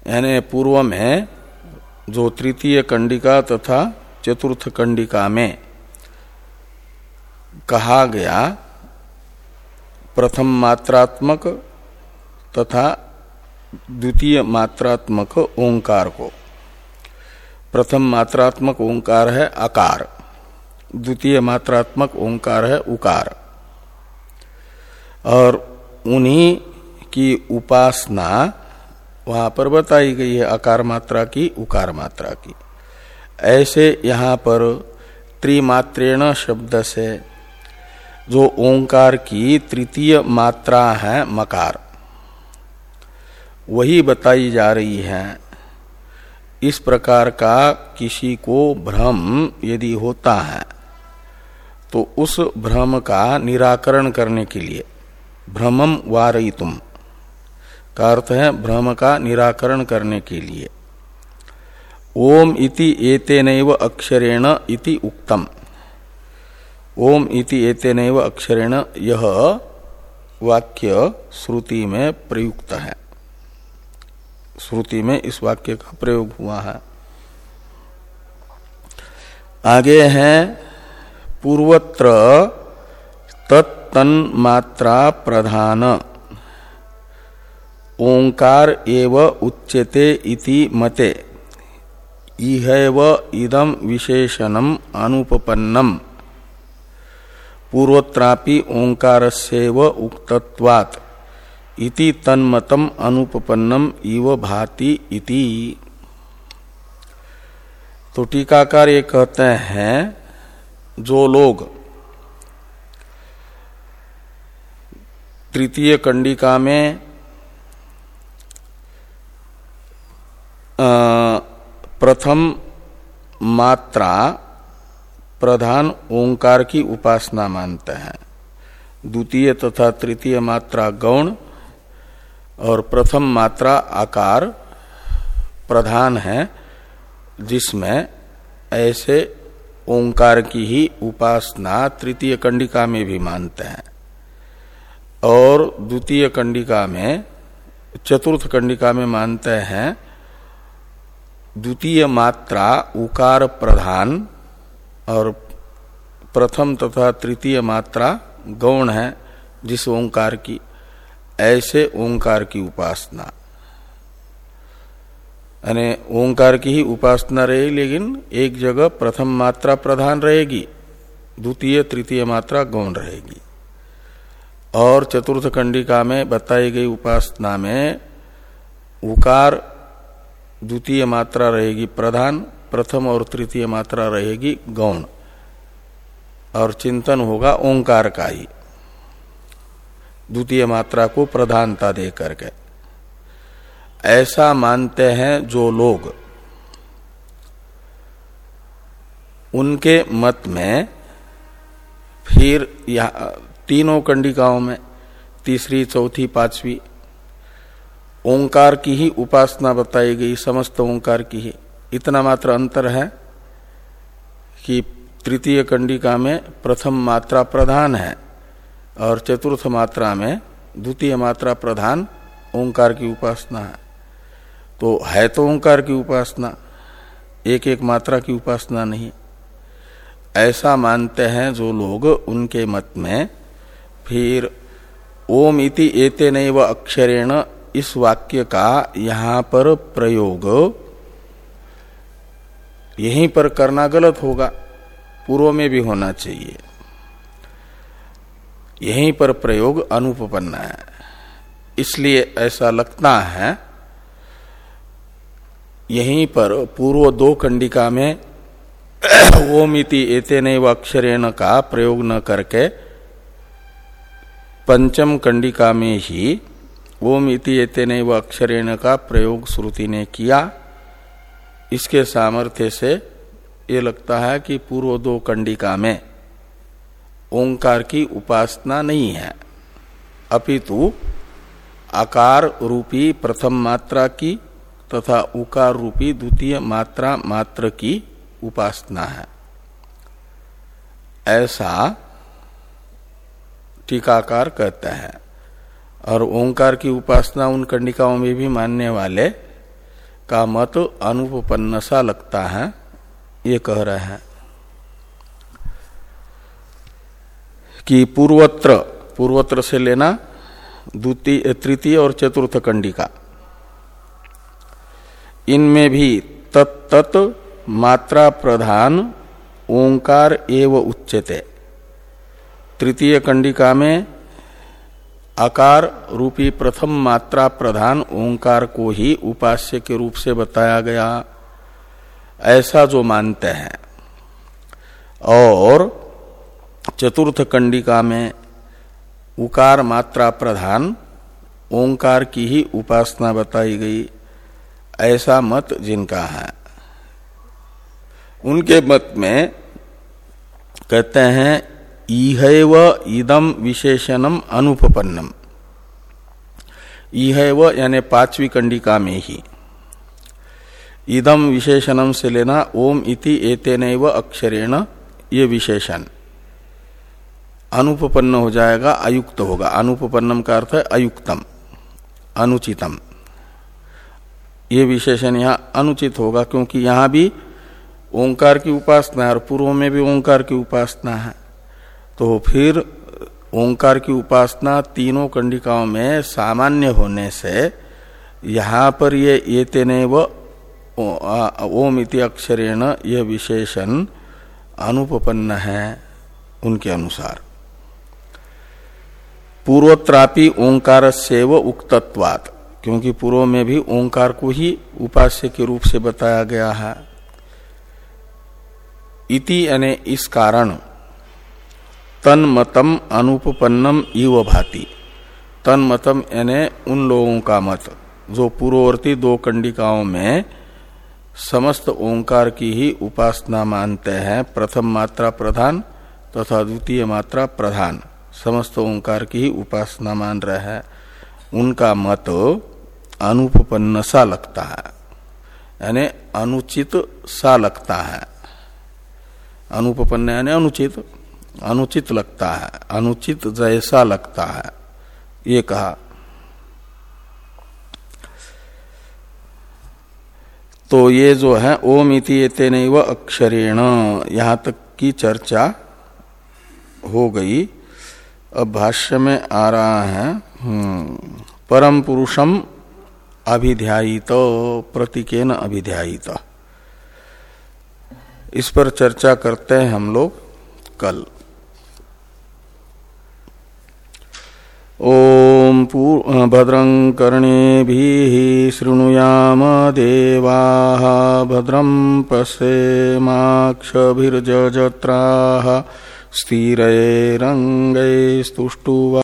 यानी पूर्व में जो तृतीय कंडिका तथा चतुर्थ कंडिका में कहा गया, प्रथम मात्रात्मक तथा द्वितीय मात्रात्मक ओंकार को। प्रथम मात्रात्मक ओंकार है आकार, द्वितीय मात्रात्मक ओंकार है उकार। और उन्हीं की उपासना वहाँ पर बताई गई है, आकार मात्रा की, उकार मात्रा की। ऐसे यहाँ पर त्रिमात्रेण शब्द से जो ओंकार की तृतीय मात्रा है मकार। वही बताई जा रही है, इस प्रकार का किसी को भ्रम यदि होता है तो उस भ्रम का निराकरण करने के लिए, भ्रमम वारई तुम का अर्थ है भ्रम का निराकरण करने के लिए। ओम इति एतेन अक्षरेण इति उक्तम। ओम इति एतेन अक्षरेण यह वाक्य श्रुति में प्रयुक्त है। श्रुति में इस वाक्य का प्रयोग हुआ है। आगे है, पूर्वत्र तत्तन्मात्रा प्रधान। ओंकार एव उच्यते इति मते। इहैव इदम विशेषणम अनुपपन्नम। पूर्वत्रापि ओंकारस्यैव उक्तत्वात्। इति तन्मतम अनुपपन्नम इव भाति इति। तो टीकाकार ये कहते हैं, जो लोग तृतीय कंडिका में प्रथम मात्रा प्रधान ओंकार की उपासना मानते हैं। द्वितीय तथा तृतीय मात्रा गौण और प्रथम मात्रा आकार प्रधान है, जिसमें ऐसे ओंकार की ही उपासना तृतीय कंडिका में भी मानते हैं। और द्वितीय कंडिका में, चतुर्थ कंडिका में मानते हैं, द्वितीय मात्रा उकार प्रधान और प्रथम तथा तृतीय मात्रा गौण है जिस ओंकार की, ऐसे ओंकार की उपासना। यानी ओंकार की ही उपासना रहेगी लेकिन एक जगह प्रथम मात्रा प्रधान रहेगी, द्वितीय, तृतीय मात्रा गौण रहेगी। और चतुर्थ कंडिका में बताई गई उपासना में उकार द्वितीय मात्रा रहेगी प्रधान प्रथम और तृतीय मात्रा रहेगी गौण। और चिंतन होगा ओंकार का ही द्वितीय मात्रा को प्रधानता दे करके ऐसा मानते हैं जो लोग उनके मत में फिर तीनों कंडिकाओं में, तीसरी, चौथी, पांचवी, ओंकार की ही उपासना बताई गई, समस्त ओंकार की ही। इतना मात्र अंतर है कि तृतीय कंडिका में प्रथम मात्रा प्रधान है और चतुर्थ मात्रा में द्वितीय मात्रा प्रधान ओंकार की उपासना है। तो है तो ओंकार की उपासना एक एक मात्रा की उपासना नहीं। ऐसा मानते हैं जो लोग उनके मत में, फिर ओम इति एते नैव अक्षरेण इस वाक्य का यहाँ पर प्रयोग यहीं पर करना गलत होगा, पूर्व में भी होना चाहिए। यहीं पर प्रयोग अनुपन्न है। इसलिए ऐसा लगता है, यहीं पर पूर्व दो कंडिका में ओमिति एते नैव अक्षरेण का प्रयोग न करके पंचम कंडिका में ही ओम इति एतेन व अक्षरेण का प्रयोग श्रुति ने किया। इसके सामर्थ्य से ये लगता है कि पूर्व दो कंडिका में ओंकार की उपासना नहीं है। अपितु आकार रूपी प्रथम मात्रा की तथा उकार रूपी द्वितीय मात्रा मात्र की उपासना है। ऐसा टीकाकार कहते हैं। और ओंकार की उपासना उन कंडिकाओं में भी मानने वाले का मत अनुपन्न सा लगता है, ये कह रहे हैं कि पूर्वत्र पूर्वत्र से लेना द्वितीय, तृतीय और चतुर्थ कंडिका। इनमें भी तत्त मात्रा प्रधान ओंकार एव उच्चते तृतीय कंडिका में आकार रूपी प्रथम मात्रा प्रधान ओंकार को ही उपास्य के रूप से बताया गया। ऐसा जो मानते हैं। और चतुर्थ कंडिका में उकार मात्रा प्रधान ओंकार की ही उपासना बताई गई। ऐसा मत जिनका है। उनके मत में कहते हैं इहैव इदम विशेषणम अनुपन्नम इहैव यानी पांचवी कंडिका में ही इदम विशेषणम से लेना ओम इति एतेन अक्षरेण ये विशेषण अनुपन्न हो जाएगा, अयुक्त होगा। अनुपन्नम का अर्थ है अयुक्तम, अनुचितम। ये विशेषण यहाँ अनुचित होगा क्योंकि यहाँ भी ओंकार की उपासना है और पूर्व में भी ओंकार की उपासना है। तो फिर ओंकार की उपासना तीनों कंडिकाओं में सामान्य होने से यहाँ पर ये ये तेने व ओम इति अक्षरेण यह विशेषण अनुपन्न है उनके अनुसार। पूर्वत्रापि ओंकार से व उक्तत्वात, क्योंकि पूर्व में भी ओंकार को ही उपास्य के रूप से बताया गया है। इति यानी इस कारण तन्मतम अनुपन्नम इव भाति। तन्मतम यानी उन लोगों का मत, जो पूर्ववर्ती दो कंडिकाओं में समस्त ओंकार की ही उपासना मानते हैं, प्रथम मात्रा प्रधान तथा द्वितीय मात्रा प्रधान। समस्त ओंकार की ही उपासना मान रहे हैं। उनका मत अनुपन्न सा लगता है। यानी अनुचित सा लगता है। अनुपन्न यानी अनुचित। अनुचित लगता है अनुचित जैसा लगता है। ये कहा तो ये जो है ओम इति नहीं व अक्षरेण। यहाँ तक की चर्चा हो गई। अब भाष्य में आ रहा है हम्म, परम पुरुषम अभिध्यायित प्रतीकेन अभिध्यायित। इस पर चर्चा करते हैं हम लोग कल। ॐ भद्रं कर्णे शृणुयाम देवा भद्रं पश्येमाक्षभिर्जत्राः स्थिरैरङ्गैस्तुष्टुवा